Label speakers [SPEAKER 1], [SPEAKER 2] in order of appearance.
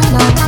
[SPEAKER 1] no, no.